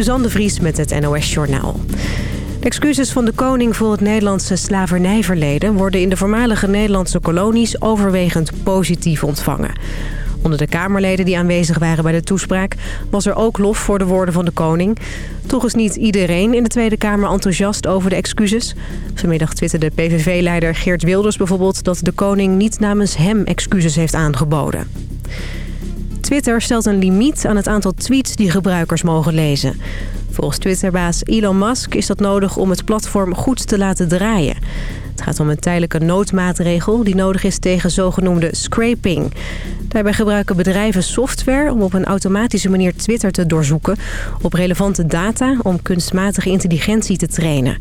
Suzanne de Vries met het NOS Journaal. De excuses van de koning voor het Nederlandse slavernijverleden... worden in de voormalige Nederlandse kolonies overwegend positief ontvangen. Onder de Kamerleden die aanwezig waren bij de toespraak... was er ook lof voor de woorden van de koning. Toch is niet iedereen in de Tweede Kamer enthousiast over de excuses. Vanmiddag twitterde PVV-leider Geert Wilders bijvoorbeeld... dat de koning niet namens hem excuses heeft aangeboden. Twitter stelt een limiet aan het aantal tweets die gebruikers mogen lezen. Volgens Twitterbaas Elon Musk is dat nodig om het platform goed te laten draaien. Het gaat om een tijdelijke noodmaatregel die nodig is tegen zogenoemde scraping. Daarbij gebruiken bedrijven software om op een automatische manier Twitter te doorzoeken... op relevante data om kunstmatige intelligentie te trainen.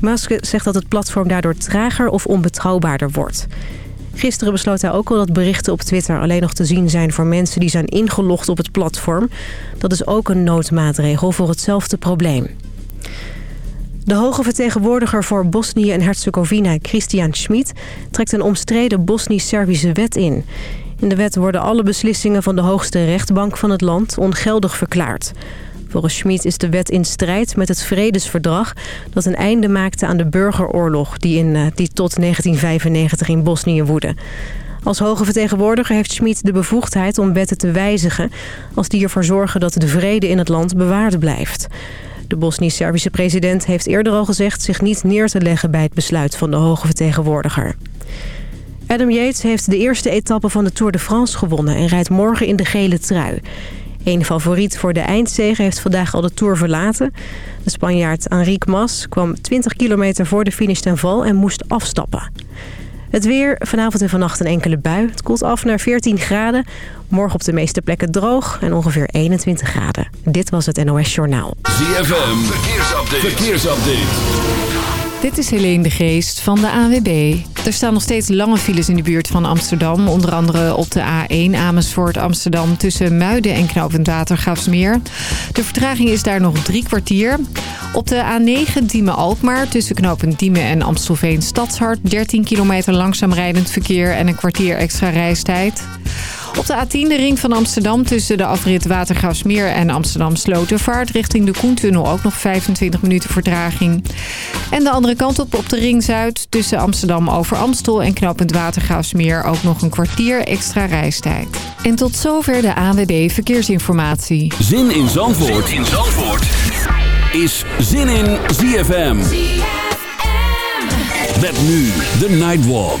Musk zegt dat het platform daardoor trager of onbetrouwbaarder wordt. Gisteren besloot hij ook al dat berichten op Twitter alleen nog te zien zijn voor mensen die zijn ingelogd op het platform. Dat is ook een noodmaatregel voor hetzelfde probleem. De hoge vertegenwoordiger voor Bosnië en Herzegovina, Christian Schmid, trekt een omstreden Bosnisch-Servische wet in. In de wet worden alle beslissingen van de hoogste rechtbank van het land ongeldig verklaard. Volgens Schmid is de wet in strijd met het vredesverdrag... dat een einde maakte aan de burgeroorlog die, in, eh, die tot 1995 in Bosnië woedde. Als hoge vertegenwoordiger heeft Schmid de bevoegdheid om wetten te wijzigen... als die ervoor zorgen dat de vrede in het land bewaard blijft. De Bosnisch-Servische president heeft eerder al gezegd... zich niet neer te leggen bij het besluit van de hoge vertegenwoordiger. Adam Yates heeft de eerste etappe van de Tour de France gewonnen... en rijdt morgen in de gele trui. Een favoriet voor de eindzege heeft vandaag al de Tour verlaten. De Spanjaard Enrique Mas kwam 20 kilometer voor de finish ten val en moest afstappen. Het weer, vanavond en vannacht een enkele bui. Het koelt af naar 14 graden. Morgen op de meeste plekken droog en ongeveer 21 graden. Dit was het NOS Journaal. ZFM. Dit is Helene de Geest van de AWB. Er staan nog steeds lange files in de buurt van Amsterdam. Onder andere op de A1 Amersfoort Amsterdam tussen Muiden en Knoopend Watergraafsmeer. De vertraging is daar nog drie kwartier. Op de A9 Diemen-Alkmaar tussen Knoopend Diemen en Amstelveen Stadshart... 13 kilometer langzaam rijdend verkeer en een kwartier extra reistijd. Op de A10 de ring van Amsterdam tussen de afrit Watergraafsmeer en Amsterdam Slotervaart richting de Koentunnel ook nog 25 minuten vertraging. En de andere kant op op de ring Zuid tussen Amsterdam over Amstel en knooppunt Watergraafsmeer ook nog een kwartier extra reistijd. En tot zover de ANWB Verkeersinformatie. Zin in Zandvoort, zin in Zandvoort. is Zin in ZFM. ZFM. Met nu de Nightwalk.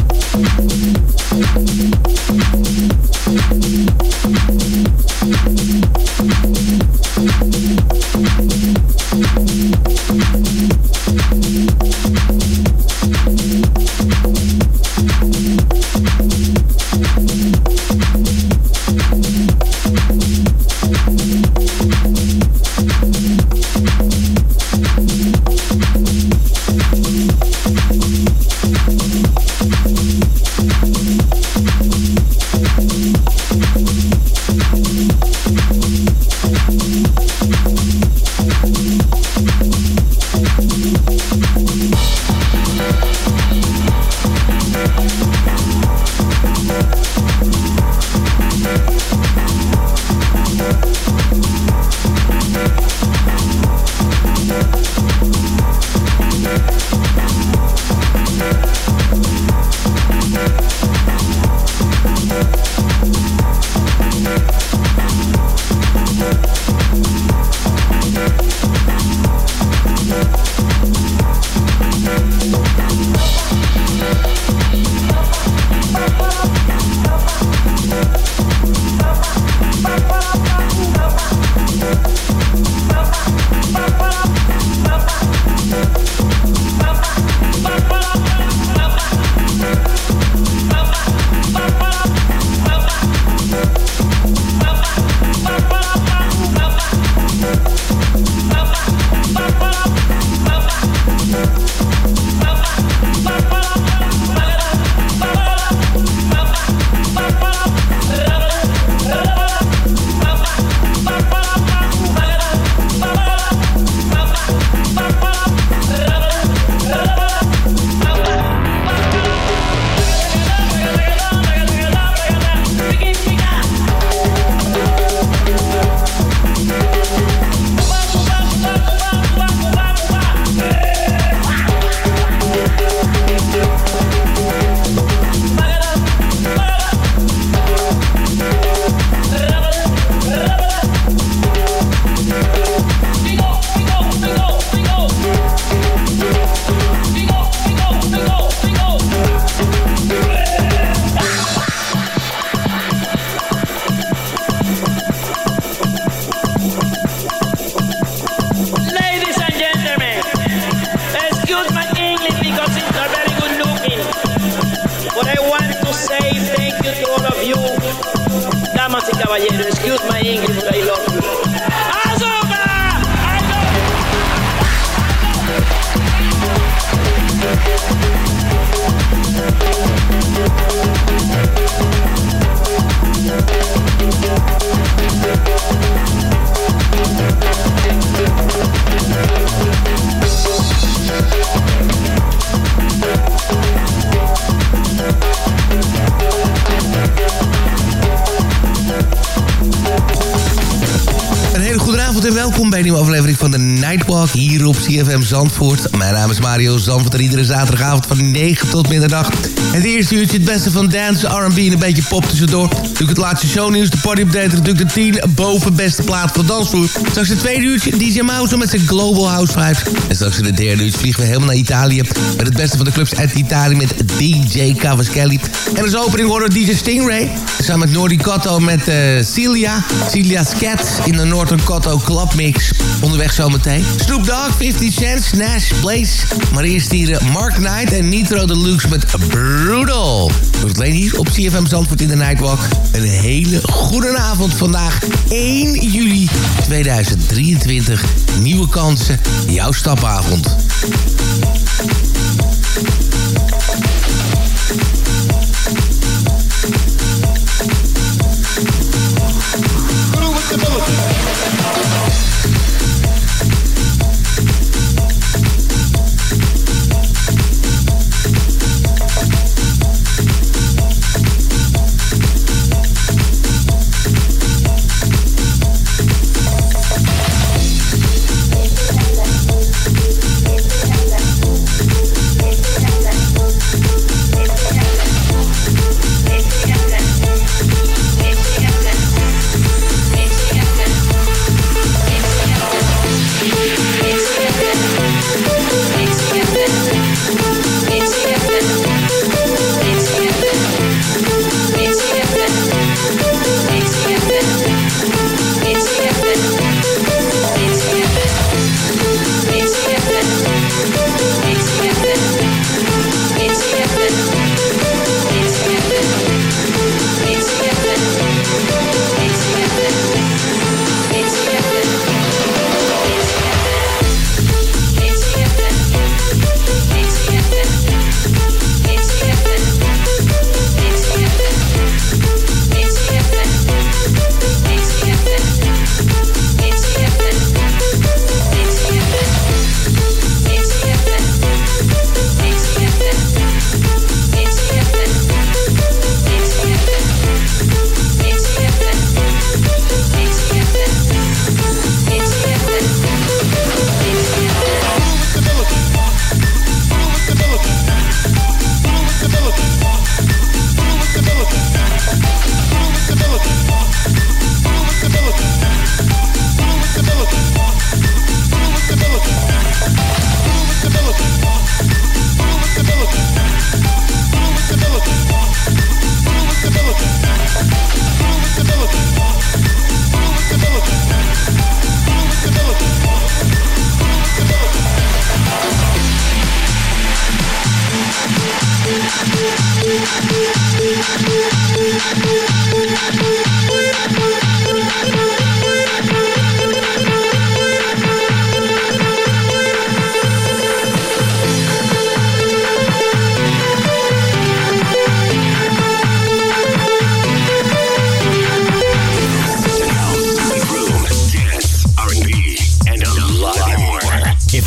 ini Mak Flavor de Nightwalk hier op CFM Zandvoort. Mijn naam is Mario Zandvoort en iedere zaterdagavond van 9 tot middernacht. Het eerste uurtje het beste van dance, R&B en een beetje pop tussendoor. Natuurlijk het laatste shownieuws, de party update, natuurlijk de 10 boven beste plaat van dansvloer. Straks het tweede uurtje DJ Mouse met zijn Global House Vibes. En straks in het derde uurtje vliegen we helemaal naar Italië met het beste van de clubs uit Italië met DJ Cavaschelli. En als opening horen we DJ Stingray. Samen met Nordi Cotto met eh, Celia. Celia Scat in de Northern Cotto Club Mix. Onderweg zometeen. Snoop Dogg, 50 Cent, Nash Place. Maar eerst hier eh, Mark Knight en Nitro Deluxe met Brutal. Dus alleen hier op CFM Zandvoort in de Nightwalk. Een hele goede avond vandaag. 1 juli 2023. Nieuwe kansen. Jouw stapavond.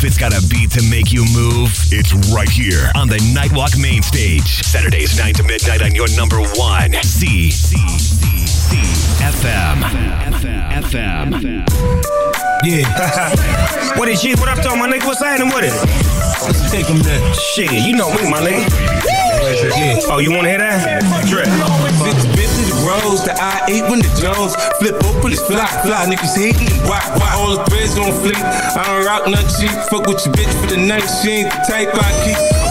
It's got a beat to make you move, it's right here on the Nightwalk main stage. Saturdays 9 to midnight on your number one. C. C. C. C. FM. FM. FM. Yeah. what is shit? What up, though, my nigga? What's happening with it? Let's take him there. Shit, you know me, my nigga. Yeah. Oh, you wanna hear that? Trip. Rose, the I-8 when the Jones Flip open, it's fly, fly, niggas hating Why, why? All the threads on fleek I don't rock nothing cheap, fuck with your bitch for the night She ain't the type I keep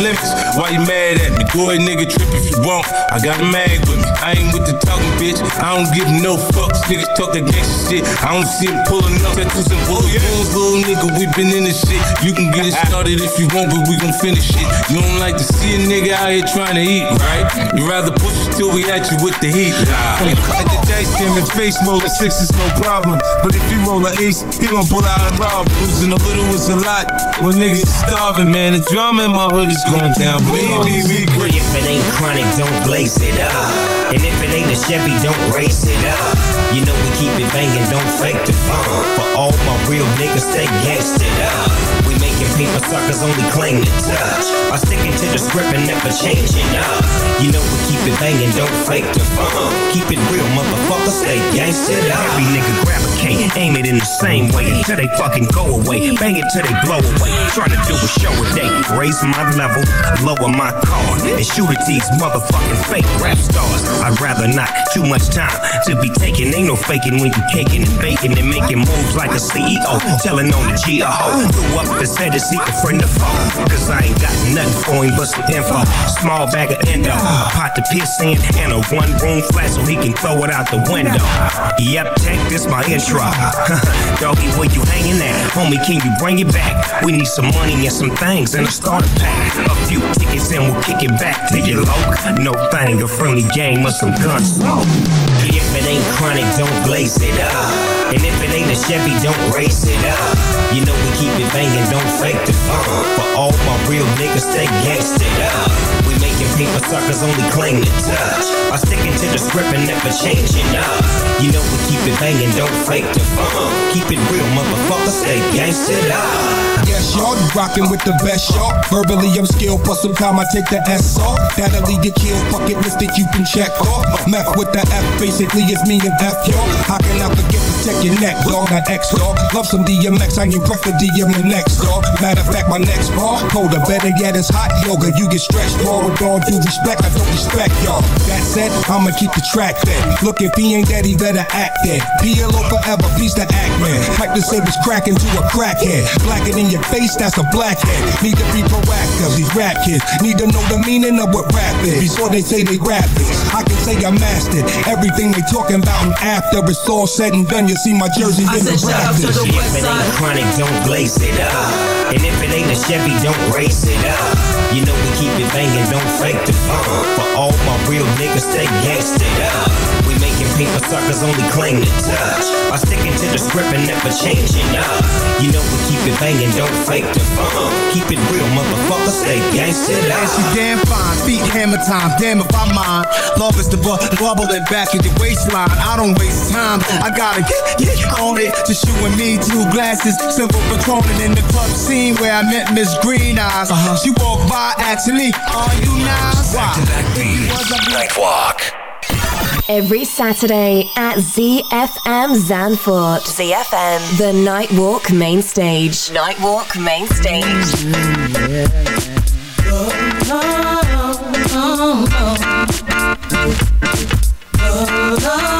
limits. Why you mad at me? Go ahead, nigga, trip if you want. I got a mag with me. I ain't with the talking, bitch. I don't give no fucks. Niggas talk that gangsta shit. I don't see him pulling up. Tattoos and bullet wounds, little nigga. We been in this shit. You can get it started if you want, but we gon' finish it. You don't like to see a nigga out here trying to eat, right? You rather push it till we at you with the heat. Nah. Dice game in face a six is no problem. But if he roll an ace, he gon' pull out a rob. Losing a little is a lot. When niggas starving, man, the drama in my hood is going down. Believe me, we. If it ain't chronic, don't blaze it up. And if it ain't a Chevy, don't race it up. You know we keep it banging, don't fake the fun. For all my real niggas, stay gangsta up. Making paper suckers only claim to touch. I'm sticking to the script and never changing up. You know we keep it banging, don't fake the fun. Keep it real, motherfucker, stay gangsta up. Every nigga grab a K, aim it in the same way till they fucking go away. Bang it till they blow away. Trying to do a show a day, raise my level, lower my card, and shoot at these motherfucking fake rap stars. I'd rather not. Too much time to be taking. Ain't no faking when you caking and baking and making moves like a CEO. Telling on the G a hoe. Grew up said to seek a friend to phone. Cause I ain't got nothing for him but some info. Small bag of endo. Pot piss in and a one room flat so he can throw it out the window. Yep, take this my intro. Doggy, where you hanging at? Homie, can you bring it back? We need some money and some things and a starter pack. A few tickets and we'll kick it back to your loc. No thing, a friendly game or some guns. If it ain't chronic, don't blaze it up. And if it ain't a Chevy, don't race it up. You know we keep it banging, don't fake the fun. For all my real niggas, stay gangsta up. Making paper suckers only claim to touch. I'm sticking to the script and never changing up. You know we keep it banging, don't fake the fun. Keep it real, motherfucker, stay gangsta up. Yes, y'all, rockin' with the best, y'all. Verbally, I'm skilled, but sometimes I take the S off. That'll lead to kill, bucket list that you can check off. Meth with the F, basically, it's me and F, y'all. How can I forget to check your neck, dog? Got X, dog. Love some DMX, I ain't prefer DM next, dog. Matter of fact, my next bar, colder, better yet, it's hot yoga. You get stretched, ball with all due respect, I don't respect y'all. That said, I'ma keep the track fed. Look, if he ain't dead, he better act dead. PLO forever, peace the act man. Hype the sabers crack into a crackhead. Blacker than your face, that's a blackhead. Need to be proactive, these rap kids need to know the meaning of what rap is before they say they rap is. I can say I mastered everything they talking about, and after it's all said and done, you see my jersey in the rafters. If it ain't chronic, don't blaze it up. And if it ain't a Chevy, don't race it up. You know we keep it banging, don't fake the fun. For all my real niggas, stay gangsta up. We making paper suckers only claim to touch. I'm sticking to the script and never changing up. You know we keep it banging, don't fake the fun. Keep it real, motherfucker, stay gangsta. And she damn fine, feet hammer time, damn if I mind. Love is the bu bubbling back in your waistline. I don't waste time, I gotta get, get on it. Just you and me, two glasses, simple patroning in the club scene where I met Miss Green Eyes. Uh-huh. She walked by, asking me, Are you nice? Why? Nightwalk. Every Saturday at ZFM Zanfort. ZFM. The Nightwalk Main Stage. Nightwalk Main Stage. It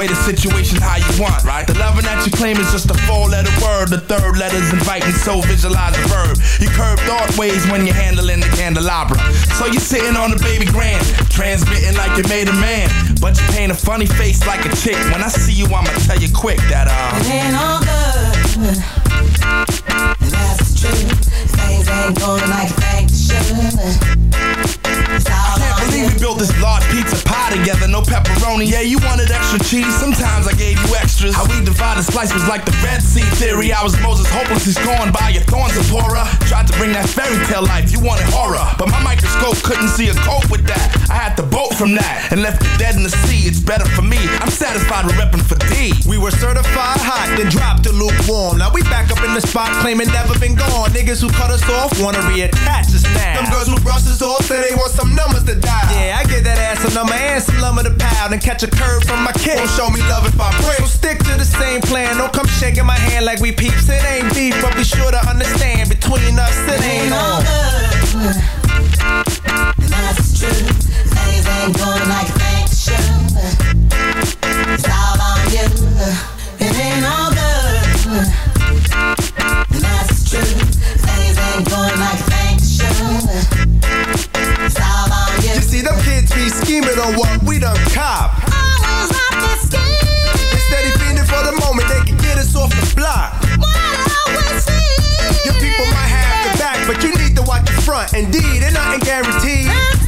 Way the situation how you want, right? The loving that you claim is just a four-letter word. The third letter's inviting, so visualize the verb. You curve thought ways when you're handling the candelabra. So you're sitting on the baby grand, transmitting like you made a man. But you paint a funny face like a chick. When I see you, I'ma tell you quick that uh. It ain't all good. And that's the truth. Things ain't going like they should. All Can't believe we built this large pizza together, no pepperoni. Yeah, you wanted extra cheese, sometimes I gave you extras. How we divided slices was like the Red Sea theory. I was Moses, hopelessly scorned by your thorns of horror. Tried to bring that fairy tale life, you wanted horror. But my microscope couldn't see a cope with that. I had to bolt from that and left the dead in the sea. It's better for me. I'm satisfied with repping for D. We were certified hot, then dropped to lukewarm. Now we back up in the spot, claiming never been gone. Niggas who cut us off wanna reattach us now. Them girls who brush us off say they want some numbers to die. Yeah, I get that ass a number and some lumber to pound and catch a curve from my kid. Won't show me love if I break. So stick to the same plan. Don't come shaking my hand like we peeps. It ain't beef, but be sure to understand between us it ain't on. That's true. Things ain't going like they should. It's all on you. It ain't all good. Scheming on what we done cop. Always up to scheme. Instead of fiending for the moment, they can get us off the block. Your people might have the back, but you need to watch the front. Indeed, and nothing guaranteed.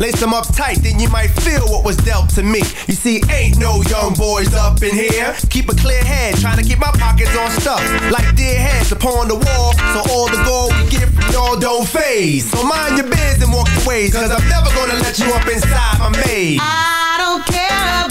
Lace them up tight, then you might feel what was dealt to me. You see, ain't no young boys up in here. Keep a clear head, trying to keep my pockets on stuff. Like dead heads upon the wall, so all the gold we get from y'all don't phase. So mind your biz and walk your ways, cause I'm never gonna let you up inside my maze. I don't care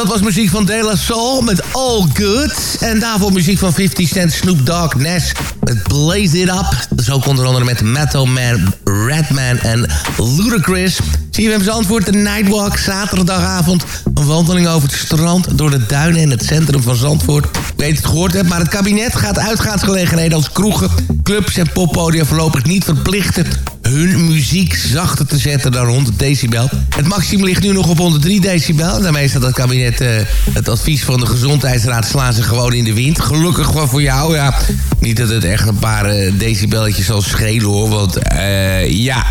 dat was muziek van De La Soul met All Good. En daarvoor muziek van 50 Cent, Snoop Dogg, Nash met Blaze It Up. Is ook onder andere met Metal Man, Redman en Ludacris. CFM Zandvoort, de Nightwalk, zaterdagavond. Een wandeling over het strand, door de duinen in het centrum van Zandvoort. Ik weet het gehoord hebt, maar het kabinet gaat uitgaansgelegenheden als kroegen, clubs en poppodia voorlopig niet verplichten hun muziek zachter te zetten dan 100 decibel. Het maximum ligt nu nog op 103 decibel. Daarmee staat het kabinet eh, het advies van de Gezondheidsraad slaan ze gewoon in de wind. Gelukkig wel voor jou, ja. Niet dat het echt een paar eh, decibelletjes zal schelen hoor. Want eh, ja,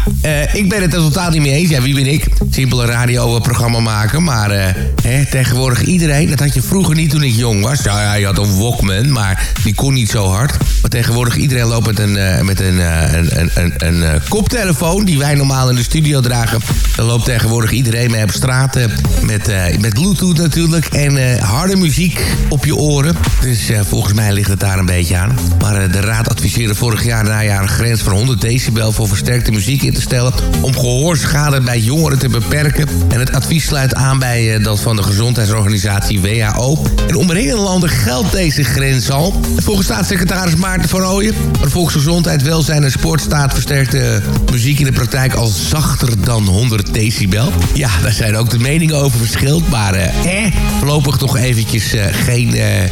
ik ben het totaal niet mee eens. Ja, wie ben ik? Simpele radioprogramma maken. Maar hè, tegenwoordig iedereen, dat had je vroeger niet toen ik jong was. Ja, je had een Walkman, maar die kon niet zo hard. Maar tegenwoordig iedereen loopt met een, met een, een, een, een, een eh, koptelefoon die wij normaal in de studio dragen. Daar loopt tegenwoordig iedereen mee op straat eh, met, eh, met bluetooth natuurlijk. En eh, harde muziek op je oren. Dus volgens mij ligt het daar een beetje aan. Maar de raad adviseerde vorig jaar najaar een grens van 100 decibel voor versterkte muziek in te stellen. Om gehoorschade bij jongeren te beperken. En het advies sluit aan bij dat van de gezondheidsorganisatie WHO. In omringende landen geldt deze grens al. En volgens staatssecretaris Maarten van Ooyen... voor volksgezondheid, welzijn en sport staat versterkte muziek in de praktijk al zachter dan 100 decibel. Ja, daar zijn ook de meningen over verschild. Maar eh, eh voorlopig toch eventjes eh, geen eh,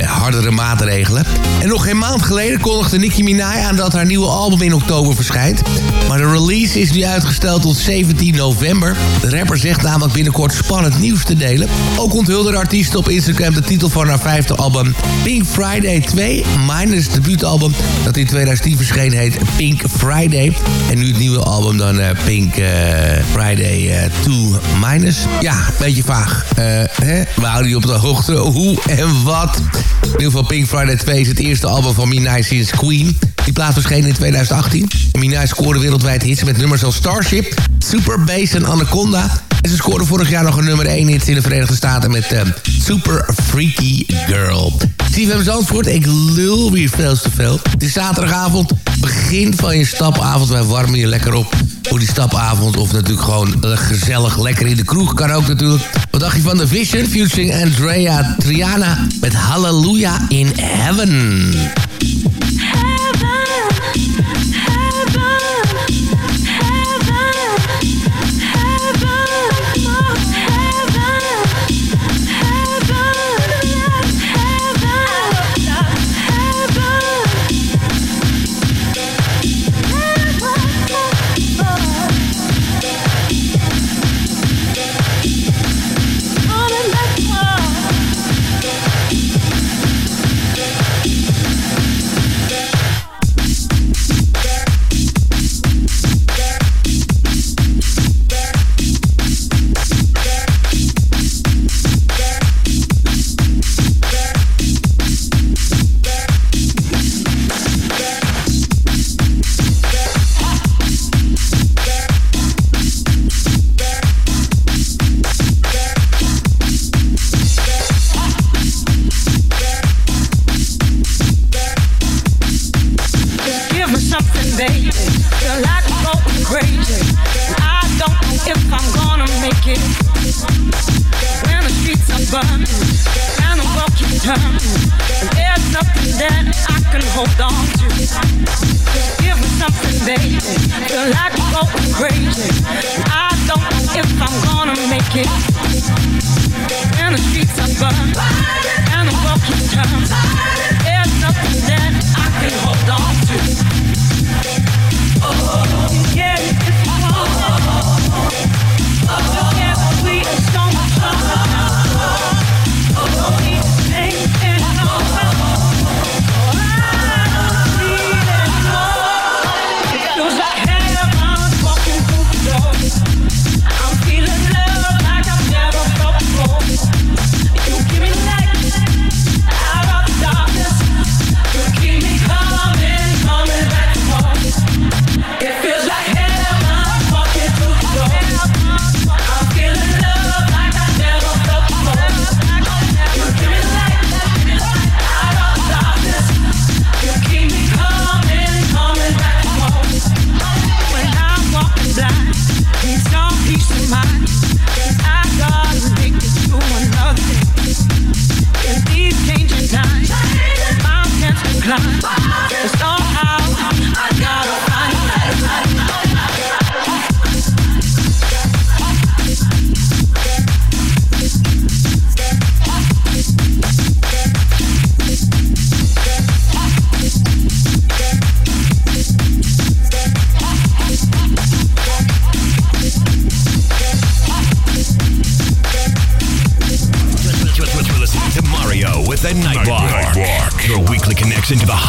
eh, hardere maatregelen. En nog geen maand geleden kondigde Nicki Minaj aan dat haar nieuwe album in oktober verschijnt. Maar de release is nu uitgesteld tot 17 november. De rapper zegt namelijk binnenkort spannend nieuws te delen. Ook onthulde de artiest op Instagram de titel van haar vijfde album Pink Friday 2. Minus debuutalbum dat in 2010 verscheen heet Pink Friday. En nu het nieuwe album dan eh, Pink eh, Friday eh, 2 Minus. Ja, een beetje vaag. Eh, hè? We houden je op de hoogte hoe en wat. In ieder geval Pink Friday 2 is het eerste album van Minaj sinds Queen. Die plaat verscheen in 2018. Minaj scoorde wereldwijd hits met nummers als Starship, Super Bass en Anaconda. Ze scoorde vorig jaar nog een nummer 1 hit in de Verenigde Staten met eh, Super Freaky Girl. CFM Zandvoort, ik lul weer veel te veel. Het is zaterdagavond, begin van je stapavond. Wij warmen je lekker op voor die stapavond. Of natuurlijk gewoon gezellig lekker in de kroeg. Kan ook natuurlijk. Wat dacht je van The Vision? Featuring Andrea Triana met Hallelujah in heaven, heaven,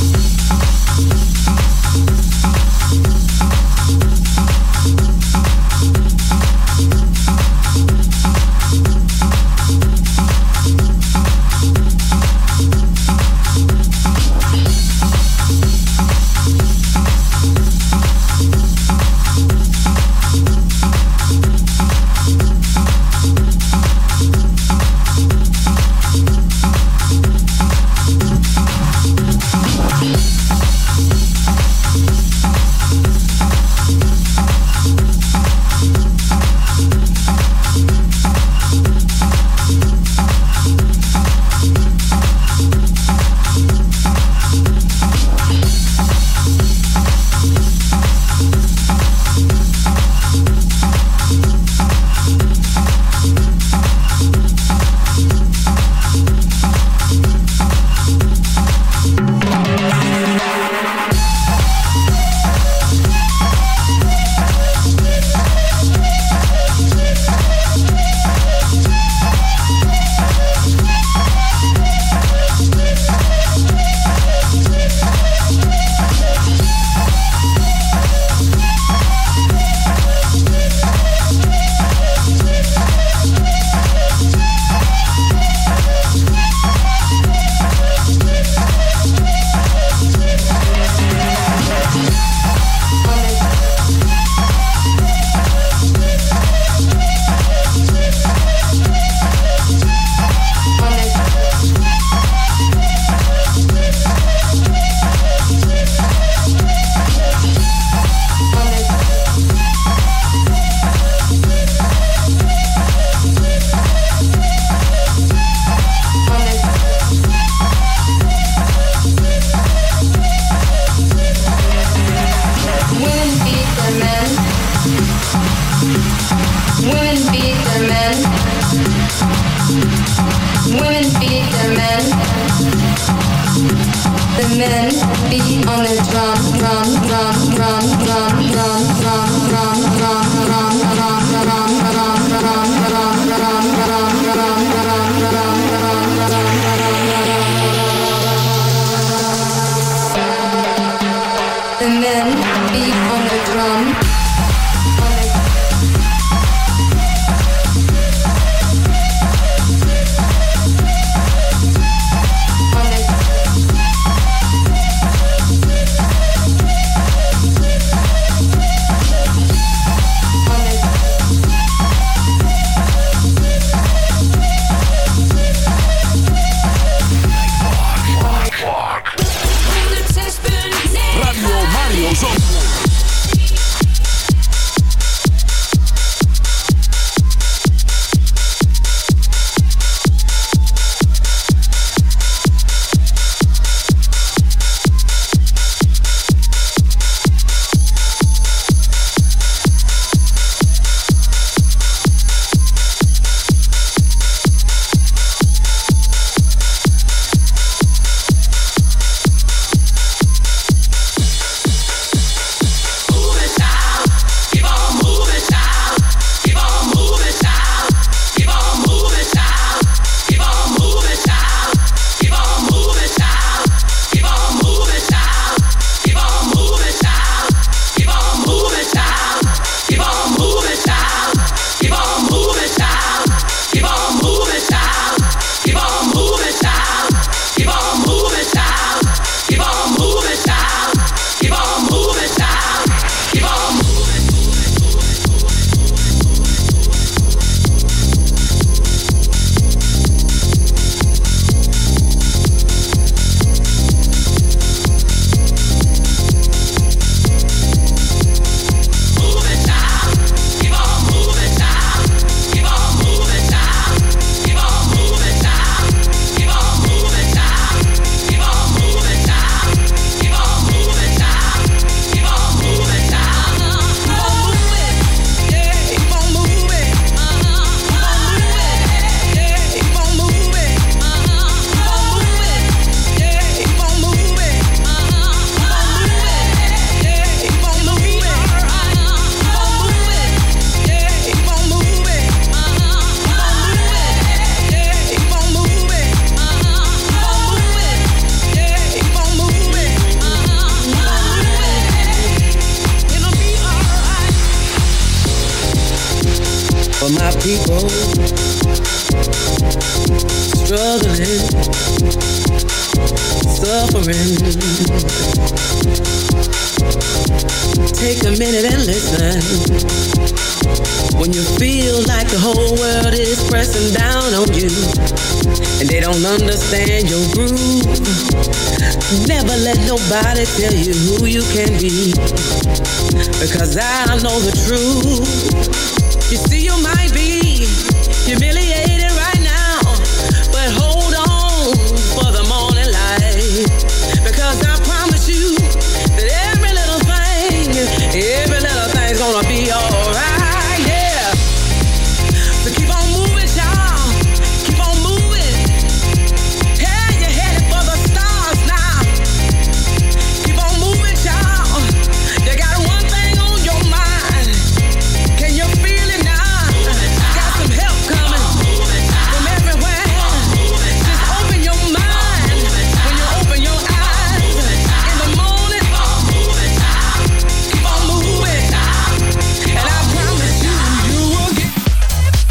あっ。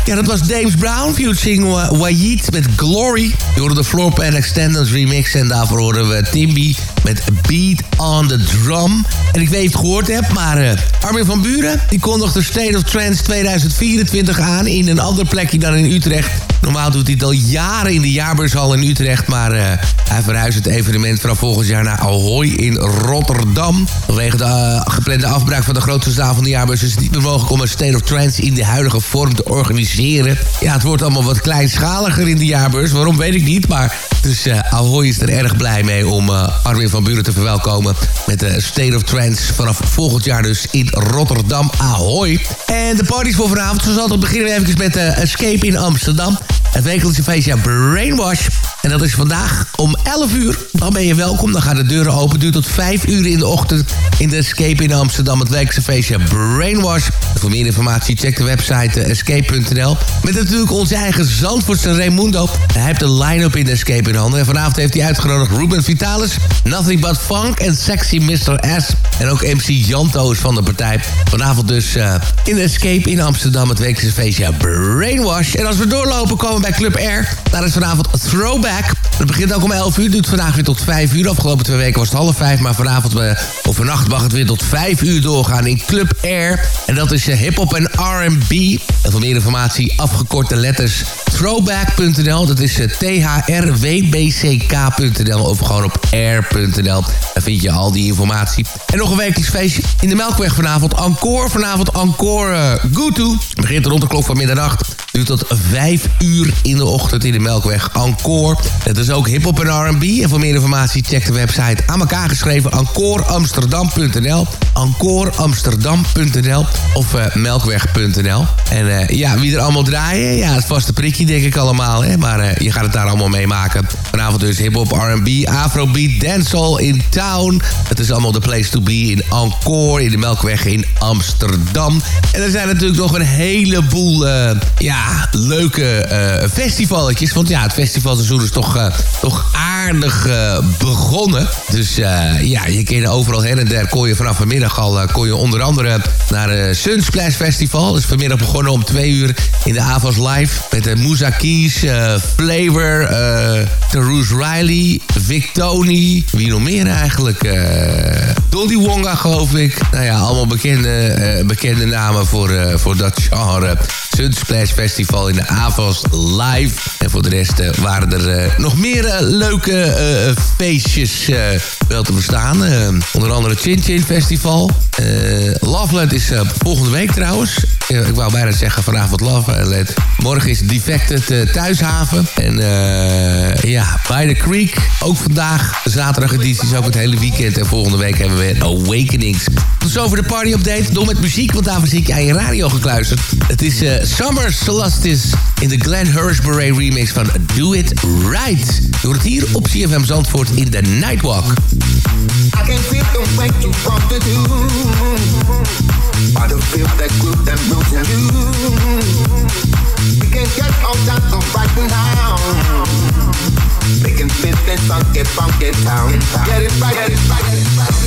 Ja, dat was James Brown, featuring uh, Wajid met Glory. Je hoorde de Floorpan Extenders remix en daarvoor horen we Timby met Beat on the Drum. En ik weet of je het gehoord hebt, maar eh, Armin van Buren... die kondigt de State of Trance 2024 aan in een ander plekje dan in Utrecht. Normaal doet hij het al jaren in de jaarbeurshal in Utrecht... maar eh, hij verhuist het evenement vanaf volgend jaar naar Ahoy in Rotterdam. Vanwege de eh, geplande afbraak van de grootste zaal van de jaarbeurs... is het niet meer mogelijk om een State of Trance in de huidige vorm te organiseren. Ja, het wordt allemaal wat kleinschaliger in de jaarbeurs. Waarom weet ik niet, maar... Dus eh Ahoy is er erg blij mee om Armin van Buren te verwelkomen... met de State of Trance vanaf volgend jaar dus in Rotterdam Ahoy. En de parties voor vanavond, zoals altijd beginnen we even met Escape in Amsterdam. Het wekelijkse feestje Brainwash. En dat is vandaag om 11 uur. Dan ben je welkom. Dan gaan de deuren open. Duurt tot 5 uur in de ochtend in de Escape in Amsterdam. Het wekelijkse feestje Brainwash. Voor meer informatie check de website eh, escape.nl. Met natuurlijk onze eigen Zandvoortse Raimundo. Hij heeft een line-up in de Escape in handen. En vanavond heeft hij uitgenodigd Ruben Vitalis, Nothing But Funk en Sexy Mr. S. En ook MC Janto is van de partij. Vanavond dus eh, in de Escape in Amsterdam. Het wekelijkse feestje Brainwash. En als we doorlopen komen Club Air. Daar is vanavond Throwback. Het begint ook om 11 uur. Duurt vandaag weer tot 5 uur. Afgelopen twee weken was het half 5. Maar vanavond eh, of vannacht mag het weer tot 5 uur doorgaan in Club Air. En dat is eh, hip-hop en RB. En voor meer informatie afgekorte letters throwback.nl. Dat is eh, T-H-R-W-B-C-K.nl of gewoon op air.nl. Daar vind je al die informatie. En nog een wekelijks feestje in de Melkweg vanavond. Encore, vanavond Encore uh, Gutu. Begint rond de klok van middernacht. Duurt tot 5 uur in de ochtend in de Melkweg. Encore. Het is ook hip-hop en RB. En voor meer informatie check de website aan elkaar geschreven: encoreamsterdam.nl. Encoreamsterdam.nl of uh, melkweg.nl. En uh, ja, wie er allemaal draaien, ja, het vaste prikje denk ik allemaal. Hè? Maar uh, je gaat het daar allemaal meemaken. Vanavond dus hip-hop, RB, Afrobeat, dancehall in town. Het is allemaal de place to be in Encore in de Melkweg in Amsterdam. En er zijn natuurlijk nog een heleboel ja, leuke festivaletjes. Want ja, het festivalseizoen is toch, toch aardig begonnen. Dus ja, je kan overal her en der kon je vanaf vanmiddag al kon je onder andere naar het Sunsplash Festival. Is vanmiddag begonnen om twee uur in de Avas Live. Met de Moussa Keys, Flavor, Teruse Riley, Vic Tony. Wie nog meer eigenlijk? Dolly Wonga geloof ik. Nou ja, allemaal bekende, bekende namen voor, voor dat genre. Sunsplash Festival in de Avas Live. En voor de rest waren er nog meer leuke feestjes wel te verstaan. onder andere Chin Chin Festival. Loveland is volgende week trouwens. Ik wou bijna zeggen vanavond Loveland. Morgen is Defected uh, Thuishaven. En ja, By the Creek. Ook vandaag. Zaterdag editie is ook het hele weekend. En volgende week hebben we weer Awakenings. Tot zover de party update. Door met muziek, want daarvoor zie ik aan je radio gekluisterd. Het is Summer Solstice in de Glenn Hurstbury remix van Do It Right. Door het hier op CFM Zandvoort in de Nightwalk. I can feel the way you want to do. I don't feel that good that you. We can get down to right now. Making funky, funky. Get it right, get it right, get it right,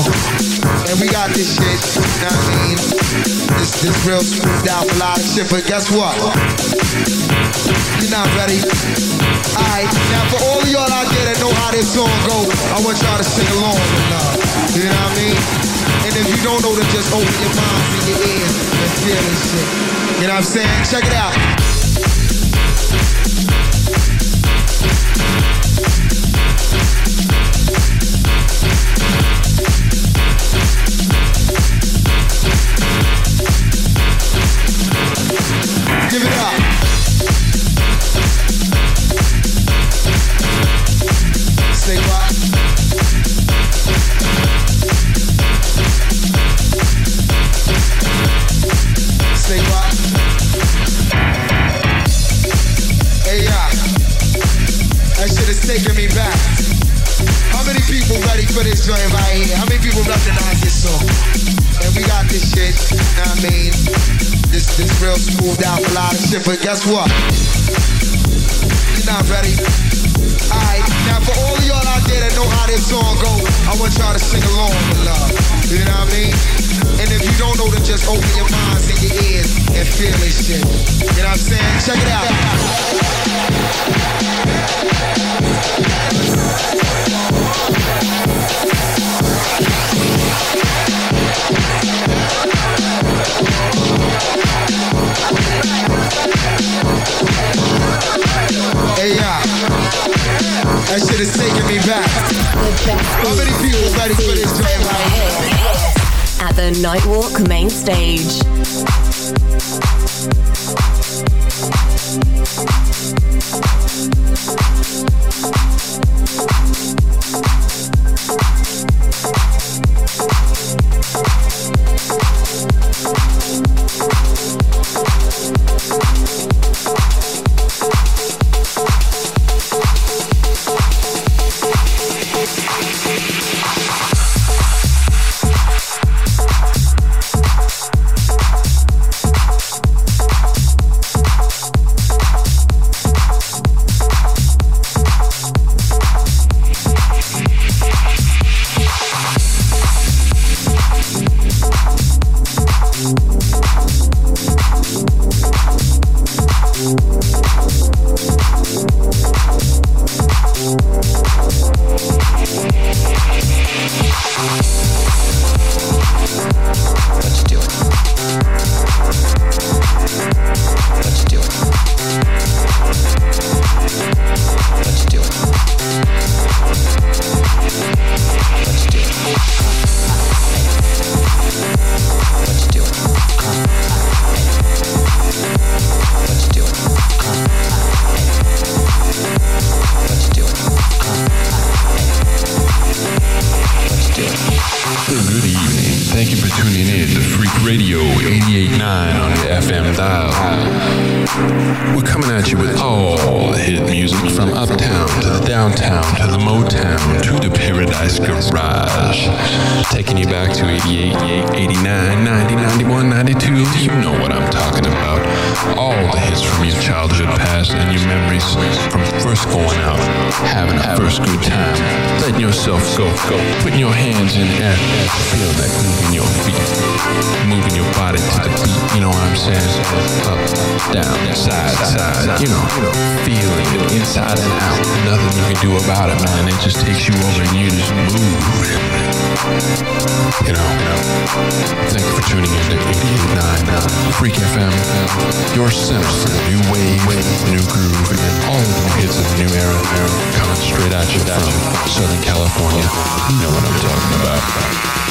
And we got this shit, you know what I mean? This, this real smoothed out a lot of shit, but guess what? You're not ready. Alright, now for all of y'all out there that know how this song go, I want y'all to sing along with love. You know what I mean? And if you don't know, then just open your minds and your ears and feel this shit. You know what I'm saying? Check it out. Give it up. Hey, yeah. That shit is taking me back. How many people ready for this joint right here? How many people recognize this song? And we got this shit, I mean? This this real smoothed out a lot of shit, but guess what? You're not ready. Alright, now for all of y'all out there that know how this song go, I want y'all to sing along with love. You know what I mean? And if you don't know, then just open your minds and your ears and feel this shit. You know what I'm saying? Check it out. taking me back. How many people ready for this jam? At the Nightwalk main stage. Thank you for tuning in to Freak Radio 889 on the FM dial. We're coming at you with all the hit music from uptown to the downtown to the Motown to the Paradise Garage. Taking you back to 88, 89, 90, 91, 92. You know what I'm talking about. All the hits from your childhood past and your memories from first going out, having a first good time, letting yourself go, go, putting your hands in the air, feel that groove in your feet, moving your body to the beat, you know what I'm saying? Up, down, side, side, you know, feeling it inside and out. Nothing you can do about it, man. It just takes you over and you just move. You know, thank you for tuning in to 88.9 uh, Freak FM, your sense of new wave, new groove, and all the hits of the new era coming straight at you from Southern California. You know what I'm talking about.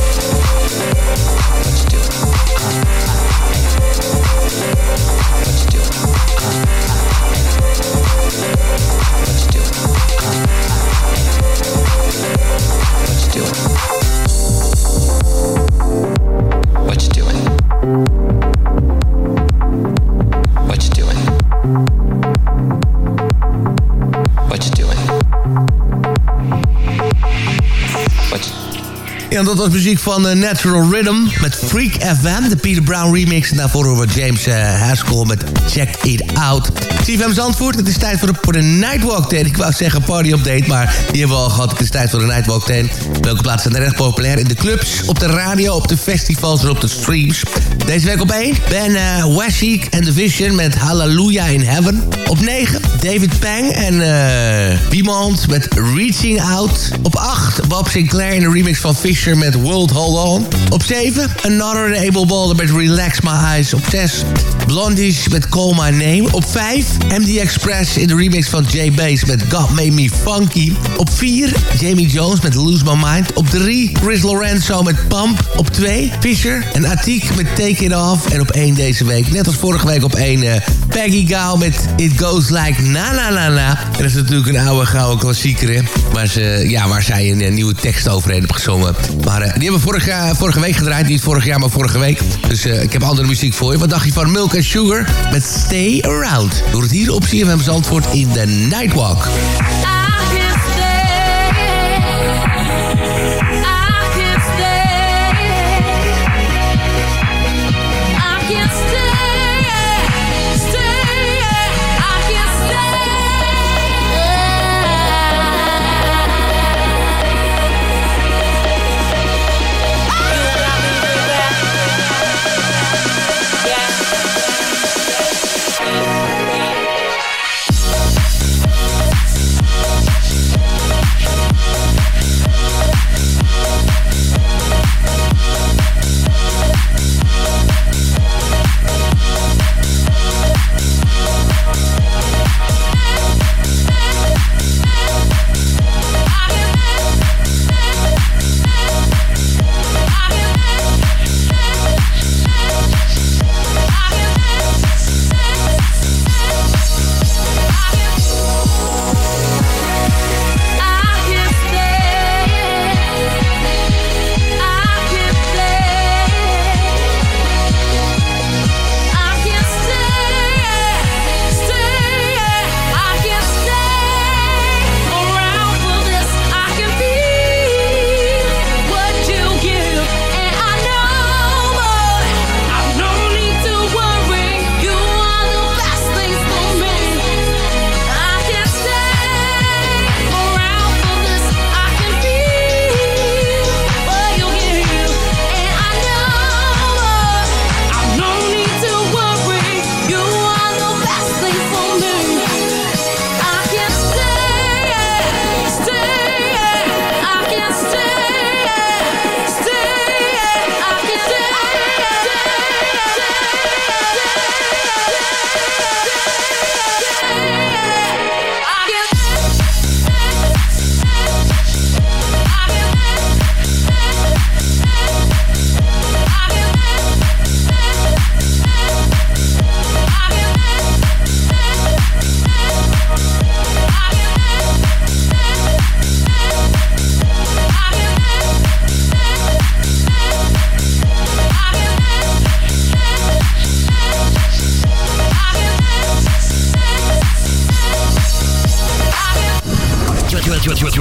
What Ja, dat was muziek van eh, Natural Rhythm met Freak FM, de Peter Brown remix. En daarvoor horen we James eh Haskell met Check It Out. CFM Zandvoort, het is tijd voor de, voor de Nightwalk 10. Ik wou zeggen party update, maar die hebben we al gehad. Het is tijd voor de Nightwalk 10. Welke plaatsen zijn erg populair? In de clubs, op de radio, op de festivals en op de streams. Deze week op 1, Ben uh, en The Vision met Hallelujah in Heaven. Op 9, David Pang en Piemont met Reaching Out. Op 8, Bob Sinclair in de remix van Fisher met World Hold On. Op 7, Another Able Baller met Relax My Eyes. Op 6, Blondish met Call My Name. Op 5, MD Express in de remix van J Bass met God Made Me Funky. Op 4, Jamie Jones met Lose My Mind. Op 3, Chris Lorenzo met Pump. Op 2, Fisher en Atik met Take It Off. En op 1 deze week, net als vorige week op 1, eh, Peggy Gao met It Goes Like Na Na Na Na. En dat is natuurlijk een oude gouden klassieker, hè. Waar, ze, ja, waar zij een, eh, nieuwe tekst overheen hebben gezongen. Maar eh, die hebben we vorige, vorige week gedraaid. Niet vorig jaar, maar vorige week. Dus eh, ik heb andere muziek voor je. Wat dacht je van Milk and Sugar met Stay Around? Door het hier op CFM Zandvoort in de Nightwalk.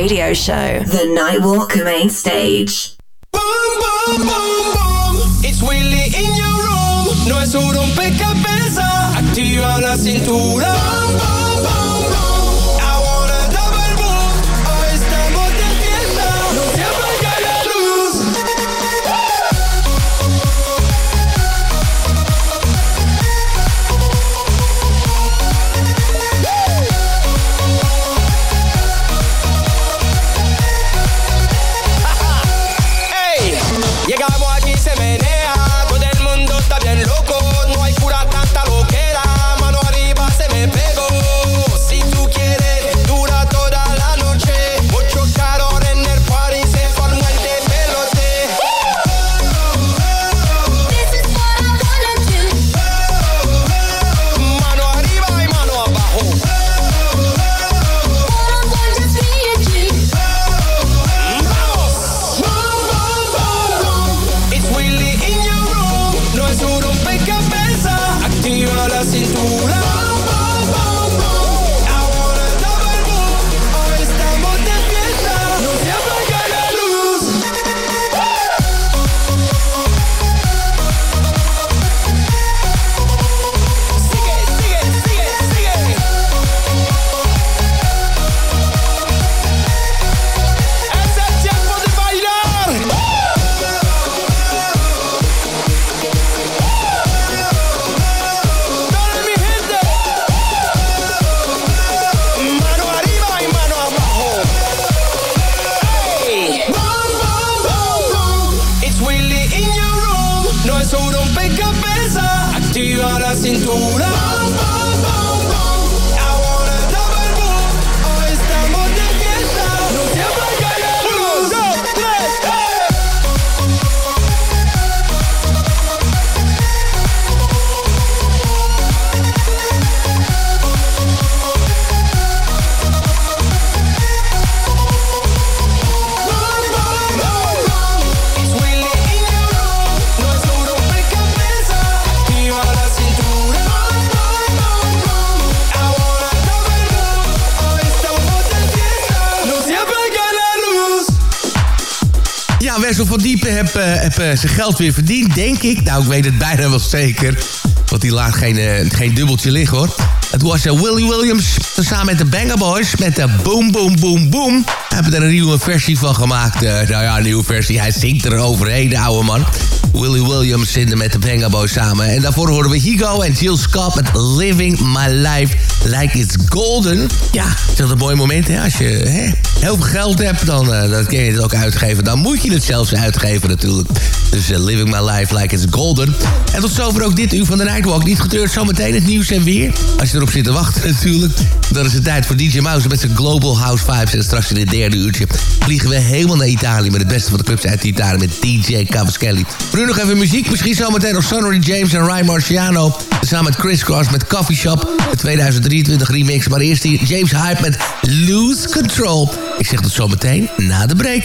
radio show. The Nightwalk main stage. Boom, boom, boom, boom. It's Willy in your room. No es solo un pecapesa. Activa la cintura. Boom, boom. Eh, heb eh, zijn geld weer verdiend, denk ik. Nou, ik weet het bijna wel zeker. Want die laat geen, eh, geen dubbeltje liggen, hoor. Het was Willie Williams samen met de Banger Boys. Met de Boom Boom Boom Boom. Hebben er een nieuwe versie van gemaakt. Eh, nou ja, een nieuwe versie. Hij zingt er overheen, de oude man. Willie Williams zinde met de Banger Boys samen. En daarvoor horen we Higo en Jill Scott met Living My Life Like It's Golden. Ja, is dat een mooi moment, hè? Als je hè, heel veel geld hebt, dan, eh, dan kun je het ook uitgeven. Dan moet je het zelfs uitgeven natuurlijk. Dus eh, Living My Life Like It's Golden. En tot zover ook dit uur van de Nightwalk. Niet getreurd, zometeen het nieuws en weer. Als je erop zit te wachten natuurlijk. Dan is het tijd voor DJ Mouse met zijn Global House Vibes. En straks in het vliegen we helemaal naar Italië... met het beste van de clubs uit Italië met DJ Cavaschelli. Voor nu nog even muziek. Misschien zometeen nog Sonny James en Ryan Marciano. Samen met Chris Cross met Coffee Shop. De 2023 remix. Maar eerst hier James Hype met Lose Control. Ik zeg tot zometeen na de break.